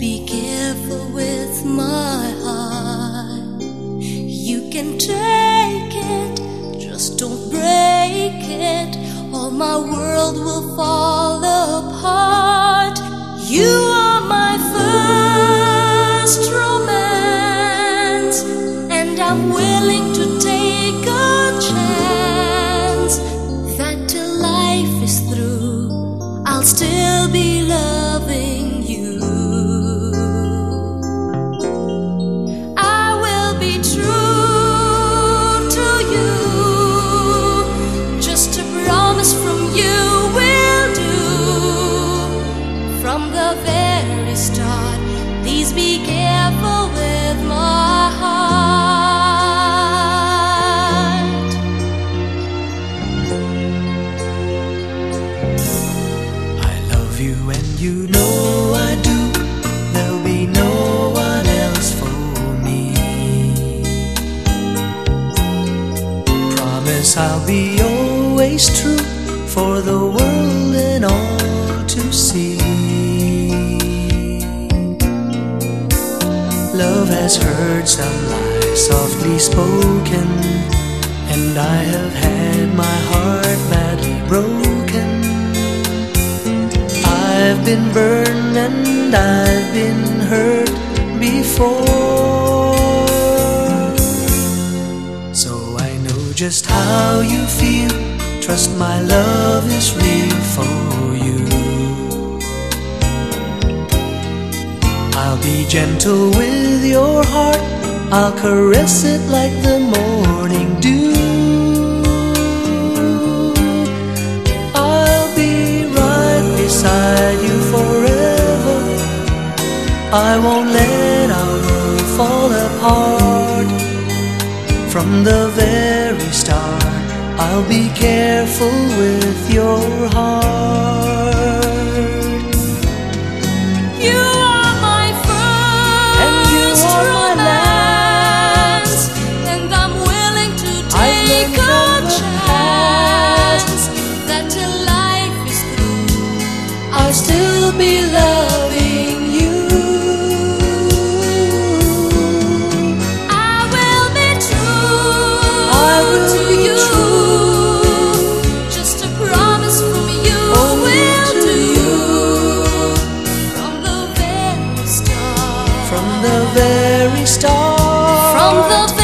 careful with my heart. You can take it, just don't break it, or my world will fall apart. You are my first romance, and I'm willing to take a chance that till life is through, I'll still be loving you know I do. There'll be no one else for me. Promise I'll be always true for the world and all to see. Love has heard some lies softly spoken, and I have had my heart badly broken. I've been burned and I've been hurt before. So I know just how you feel. Trust my love is real for you. I'll be gentle with your heart. I'll caress it like the morning I won't let our world fall apart. From the very start, I'll be careful with your heart. You are my first And you are my romance, and I'm willing to take a chance that till life is through, I'll still be start. From the